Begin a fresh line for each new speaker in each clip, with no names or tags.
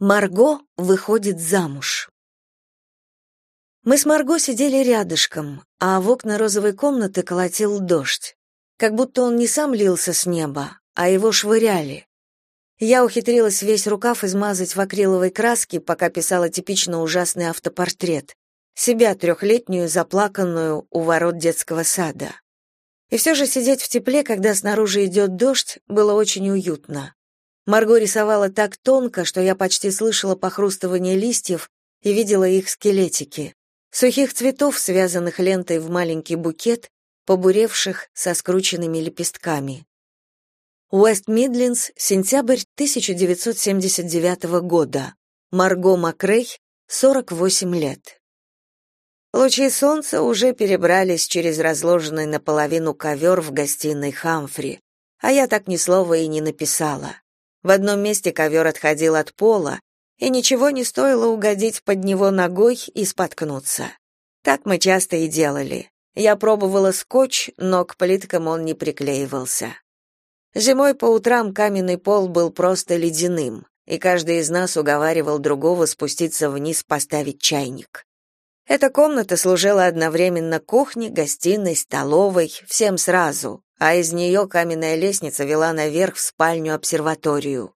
Марго выходит замуж. Мы с Марго сидели рядышком, а в окна розовой комнаты колотил дождь. Как будто он не сам лился с неба, а его швыряли. Я ухитрилась весь рукав измазать в акриловой краске, пока писала типично ужасный автопортрет. Себя трехлетнюю, заплаканную у ворот детского сада. И все же сидеть в тепле, когда снаружи идет дождь, было очень уютно. Марго рисовала так тонко, что я почти слышала похрустывание листьев и видела их скелетики. Сухих цветов, связанных лентой в маленький букет, побуревших со скрученными лепестками. Уэст Мидлендс, сентябрь 1979 года. Марго Макрей, 48 лет. Лучи солнца уже перебрались через разложенный наполовину ковер в гостиной Хамфри, а я так ни слова и не написала. В одном месте ковер отходил от пола, и ничего не стоило угодить под него ногой и споткнуться. Так мы часто и делали. Я пробовала скотч, но к плиткам он не приклеивался. Зимой по утрам каменный пол был просто ледяным, и каждый из нас уговаривал другого спуститься вниз поставить чайник. Эта комната служила одновременно кухней, гостиной, столовой, всем сразу, а из нее каменная лестница вела наверх в спальню-обсерваторию.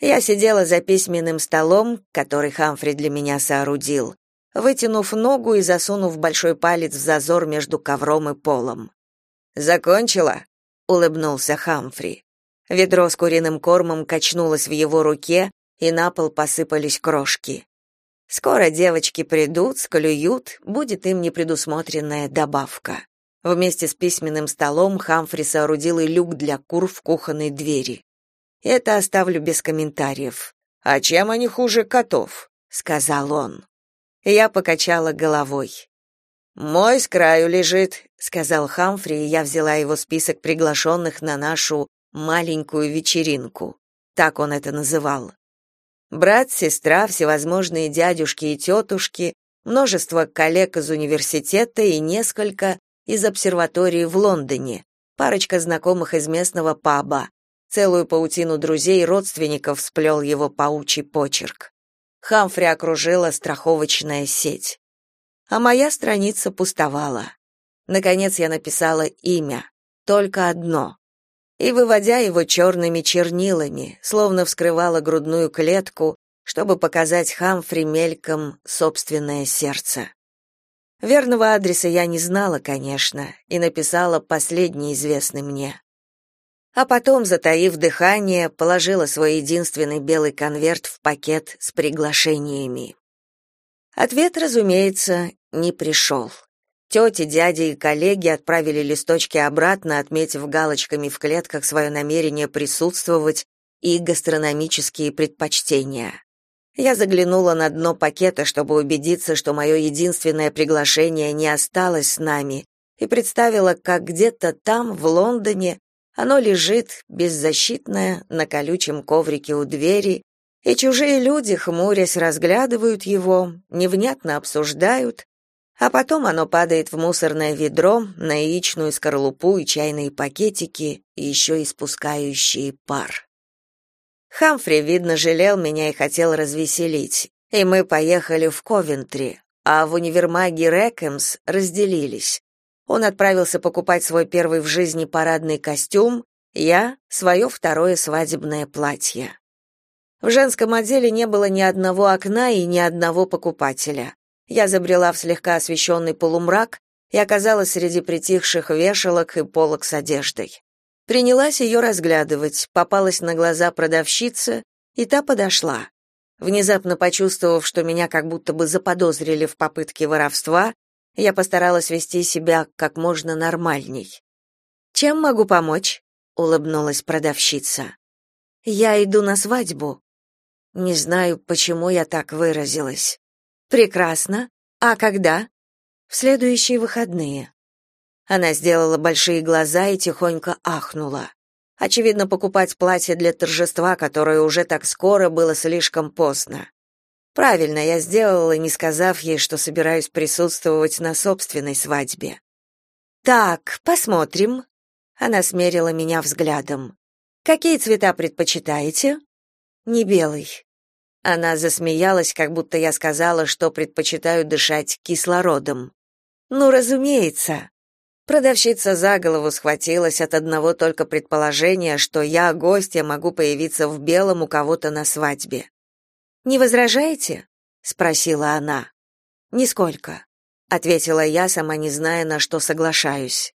Я сидела за письменным столом, который Хамфри для меня соорудил, вытянув ногу и засунув большой палец в зазор между ковром и полом. «Закончила?» — улыбнулся Хамфри. Ведро с куриным кормом качнулось в его руке, и на пол посыпались крошки. Скоро девочки придут, склюют, будет им непредусмотренная добавка. Вместе с письменным столом Хамфри соорудил и люк для кур в кухонной двери. Это оставлю без комментариев. «А чем они хуже котов?» — сказал он. Я покачала головой. «Мой с краю лежит», — сказал Хамфри, и я взяла его список приглашенных на нашу маленькую вечеринку. Так он это называл. Брат, сестра, всевозможные дядюшки и тетушки, множество коллег из университета и несколько из обсерватории в Лондоне, парочка знакомых из местного паба, целую паутину друзей и родственников сплел его паучий почерк. Хамфри окружила страховочная сеть. А моя страница пустовала. Наконец я написала имя, только одно. И, выводя его черными чернилами, словно вскрывала грудную клетку, чтобы показать Хамфри мельком собственное сердце. Верного адреса я не знала, конечно, и написала последний известный мне. А потом, затаив дыхание, положила свой единственный белый конверт в пакет с приглашениями. Ответ, разумеется, не пришел. Тети, дяди и коллеги отправили листочки обратно, отметив галочками в клетках свое намерение присутствовать и гастрономические предпочтения. Я заглянула на дно пакета, чтобы убедиться, что мое единственное приглашение не осталось с нами, и представила, как где-то там, в Лондоне, оно лежит, беззащитное, на колючем коврике у двери, и чужие люди, хмурясь, разглядывают его, невнятно обсуждают, а потом оно падает в мусорное ведро, на яичную скорлупу и чайные пакетики, еще испускающие пар. Хамфри, видно, жалел меня и хотел развеселить, и мы поехали в Ковентри, а в универмаге Рэкэмс разделились. Он отправился покупать свой первый в жизни парадный костюм, я — свое второе свадебное платье. В женском отделе не было ни одного окна и ни одного покупателя. Я забрела в слегка освещенный полумрак и оказалась среди притихших вешалок и полок с одеждой. Принялась ее разглядывать, попалась на глаза продавщица, и та подошла. Внезапно почувствовав, что меня как будто бы заподозрили в попытке воровства, я постаралась вести себя как можно нормальней. «Чем могу помочь?» — улыбнулась продавщица. «Я иду на свадьбу». Не знаю, почему я так выразилась. «Прекрасно. А когда?» «В следующие выходные». Она сделала большие глаза и тихонько ахнула. Очевидно, покупать платье для торжества, которое уже так скоро, было слишком поздно. Правильно я сделала, не сказав ей, что собираюсь присутствовать на собственной свадьбе. Так, посмотрим. Она смерила меня взглядом. Какие цвета предпочитаете? Не белый. Она засмеялась, как будто я сказала, что предпочитаю дышать кислородом. Ну, разумеется. Продавщица за голову схватилась от одного только предположения, что я, гостья, могу появиться в белом у кого-то на свадьбе. «Не возражаете?» — спросила она. «Нисколько», — ответила я, сама не зная, на что соглашаюсь.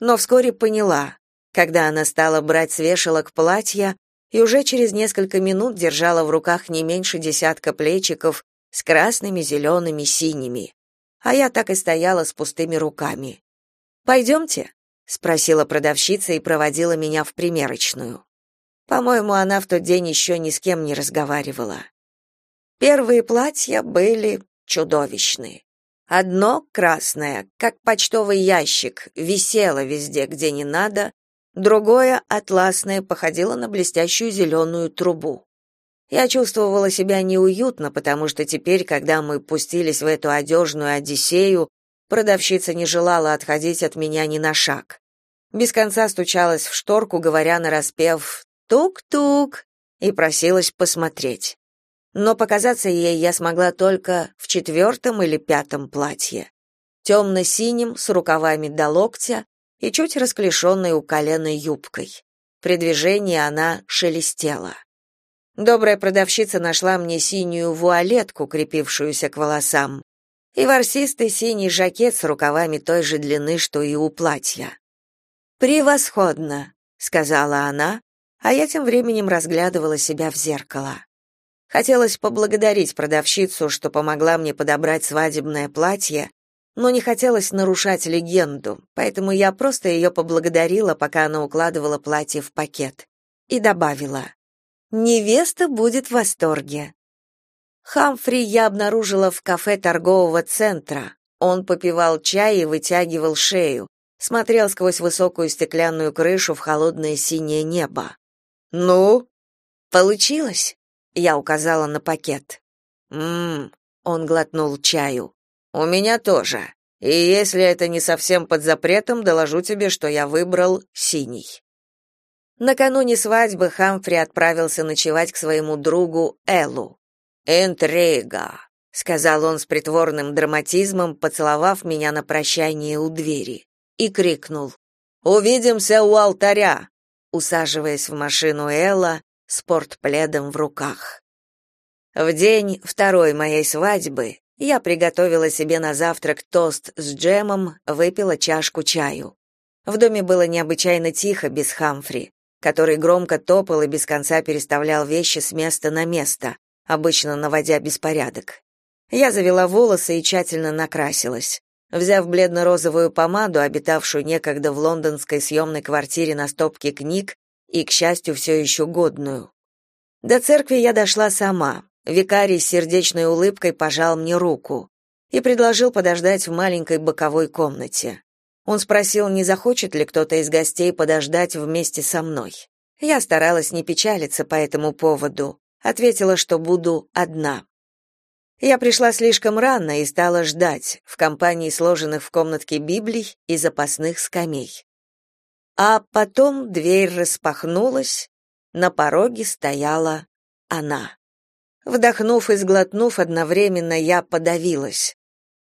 Но вскоре поняла, когда она стала брать с вешалок платья и уже через несколько минут держала в руках не меньше десятка плечиков с красными, зелеными, синими. А я так и стояла с пустыми руками. «Пойдемте?» — спросила продавщица и проводила меня в примерочную. По-моему, она в тот день еще ни с кем не разговаривала. Первые платья были чудовищные. Одно красное, как почтовый ящик, висело везде, где не надо, другое атласное походило на блестящую зеленую трубу. Я чувствовала себя неуютно, потому что теперь, когда мы пустились в эту одежную одиссею, продавщица не желала отходить от меня ни на шаг. Без конца стучалась в шторку, говоря нараспев «тук-тук» и просилась посмотреть. Но показаться ей я смогла только в четвертом или пятом платье. Темно-синим, с рукавами до локтя и чуть расклешенной у колена юбкой. При движении она шелестела. Добрая продавщица нашла мне синюю вуалетку, крепившуюся к волосам, и ворсистый синий жакет с рукавами той же длины, что и у платья. «Превосходно», — сказала она, а я тем временем разглядывала себя в зеркало. Хотелось поблагодарить продавщицу, что помогла мне подобрать свадебное платье, но не хотелось нарушать легенду, поэтому я просто ее поблагодарила, пока она укладывала платье в пакет, и добавила: Невеста будет в восторге. Хамфри я обнаружила в кафе торгового центра. Он попивал чай и вытягивал шею, смотрел сквозь высокую стеклянную крышу в холодное синее небо. Ну, получилось? Я указала на пакет. Мм, он глотнул чаю. У меня тоже. И если это не совсем под запретом, доложу тебе, что я выбрал синий. Накануне свадьбы Хамфри отправился ночевать к своему другу Эллу. «Интрига», — сказал он с притворным драматизмом, поцеловав меня на прощание у двери, и крикнул «Увидимся у алтаря», усаживаясь в машину Элла с портпледом в руках. В день второй моей свадьбы я приготовила себе на завтрак тост с джемом, выпила чашку чаю. В доме было необычайно тихо без Хамфри который громко топал и без конца переставлял вещи с места на место, обычно наводя беспорядок. Я завела волосы и тщательно накрасилась. Взяв бледно-розовую помаду, обитавшую некогда в лондонской съемной квартире на стопке книг, и, к счастью, все еще годную. До церкви я дошла сама. Викарий с сердечной улыбкой пожал мне руку и предложил подождать в маленькой боковой комнате. Он спросил, не захочет ли кто-то из гостей подождать вместе со мной. Я старалась не печалиться по этому поводу, ответила, что буду одна. Я пришла слишком рано и стала ждать в компании сложенных в комнатке Библий и запасных скамей. А потом дверь распахнулась, на пороге стояла она. Вдохнув и сглотнув одновременно, я подавилась.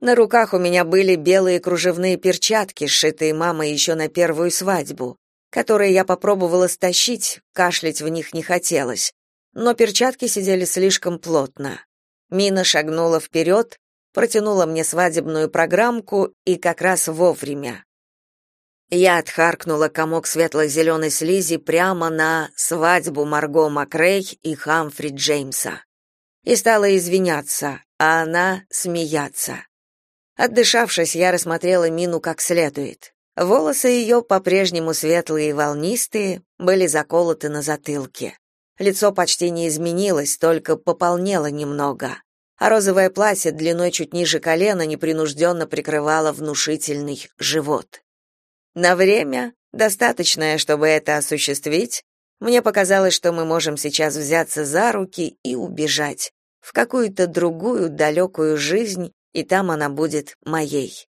На руках у меня были белые кружевные перчатки, сшитые мамой еще на первую свадьбу, которые я попробовала стащить, кашлять в них не хотелось, но перчатки сидели слишком плотно. Мина шагнула вперед, протянула мне свадебную программку и как раз вовремя. Я отхаркнула комок светло-зеленой слизи прямо на свадьбу Марго Макрей и Хамфри Джеймса. И стала извиняться, а она смеяться. Отдышавшись, я рассмотрела Мину как следует. Волосы ее, по-прежнему светлые и волнистые, были заколоты на затылке. Лицо почти не изменилось, только пополнело немного. А розовое платье длиной чуть ниже колена непринужденно прикрывало внушительный живот. На время, достаточное, чтобы это осуществить, мне показалось, что мы можем сейчас взяться за руки и убежать в какую-то другую далекую жизнь, и там она будет моей.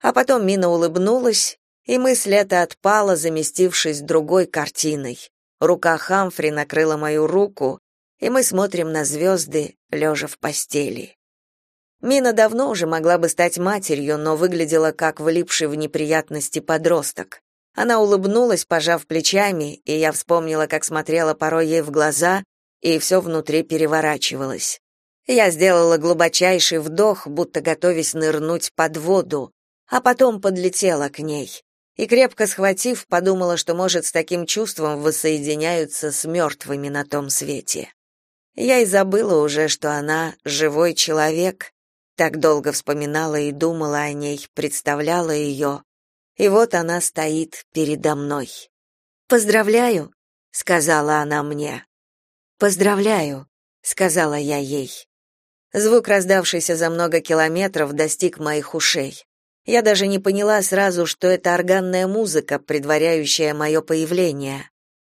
А потом Мина улыбнулась, и мысль эта отпала, заместившись другой картиной. Рука Хамфри накрыла мою руку, и мы смотрим на звезды, лежа в постели. Мина давно уже могла бы стать матерью, но выглядела как влипший в неприятности подросток. Она улыбнулась, пожав плечами, и я вспомнила, как смотрела порой ей в глаза, и все внутри переворачивалось. Я сделала глубочайший вдох, будто готовясь нырнуть под воду, а потом подлетела к ней. И крепко схватив, подумала, что, может, с таким чувством воссоединяются с мертвыми на том свете. Я и забыла уже, что она живой человек, так долго вспоминала и думала о ней, представляла ее. И вот она стоит передо мной. «Поздравляю», — сказала она мне. «Поздравляю», — сказала я ей. Звук, раздавшийся за много километров, достиг моих ушей. Я даже не поняла сразу, что это органная музыка, предваряющая мое появление.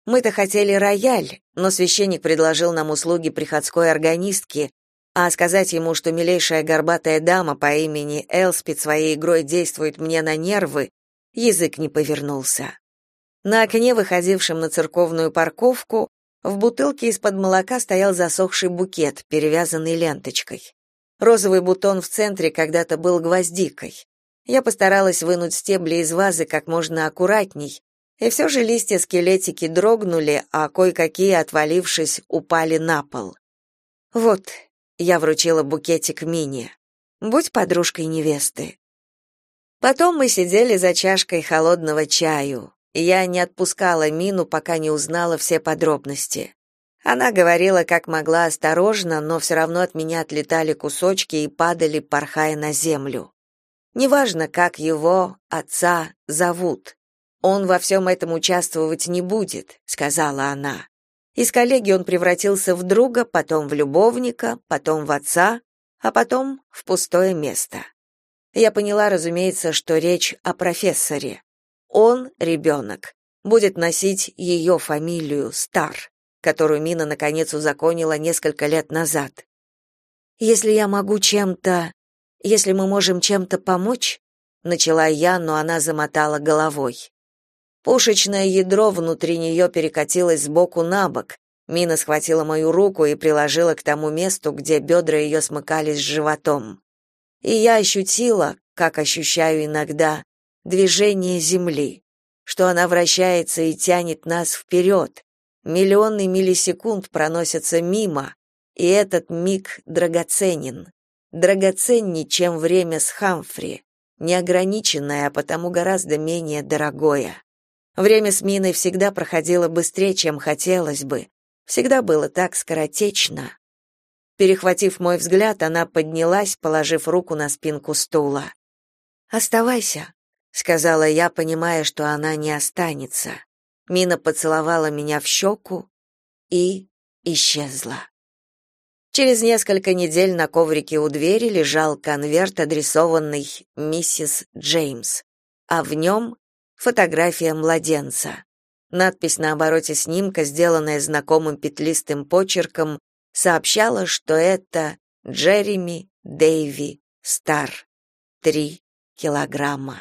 Мы-то хотели рояль, но священник предложил нам услуги приходской органистки, а сказать ему, что милейшая горбатая дама по имени Элспид своей игрой действует мне на нервы, язык не повернулся. На окне, выходившем на церковную парковку, в бутылке из-под молока стоял засохший букет, перевязанный ленточкой. Розовый бутон в центре когда-то был гвоздикой. Я постаралась вынуть стебли из вазы как можно аккуратней, и все же листья-скелетики дрогнули, а кое-какие, отвалившись, упали на пол. Вот, я вручила букетик Мине. Будь подружкой невесты. Потом мы сидели за чашкой холодного чаю. Я не отпускала Мину, пока не узнала все подробности. Она говорила, как могла осторожно, но все равно от меня отлетали кусочки и падали, порхая на землю. Неважно, как его, отца, зовут. Он во всем этом участвовать не будет, сказала она. Из коллеги он превратился в друга, потом в любовника, потом в отца, а потом в пустое место. Я поняла, разумеется, что речь о профессоре. Он, ребенок, будет носить ее фамилию Стар, которую Мина наконец узаконила несколько лет назад. Если я могу чем-то, если мы можем чем-то помочь, начала я, но она замотала головой. Пушечное ядро внутри нее перекатилось сбоку на бок. Мина схватила мою руку и приложила к тому месту, где бедра ее смыкались с животом. И я ощутила, как ощущаю иногда, движение земли, что она вращается и тянет нас вперед. Миллионы миллисекунд проносятся мимо, и этот миг драгоценен. Драгоценнее, чем время с Хамфри, неограниченное, а потому гораздо менее дорогое. Время с Миной всегда проходило быстрее, чем хотелось бы. Всегда было так скоротечно. Перехватив мой взгляд, она поднялась, положив руку на спинку стула. «Оставайся», — сказала я, понимая, что она не останется. Мина поцеловала меня в щеку и исчезла. Через несколько недель на коврике у двери лежал конверт, адресованный миссис Джеймс, а в нем фотография младенца. Надпись на обороте снимка, сделанная знакомым петлистым почерком, сообщала, что это Джереми Дэйви Стар. Три килограмма.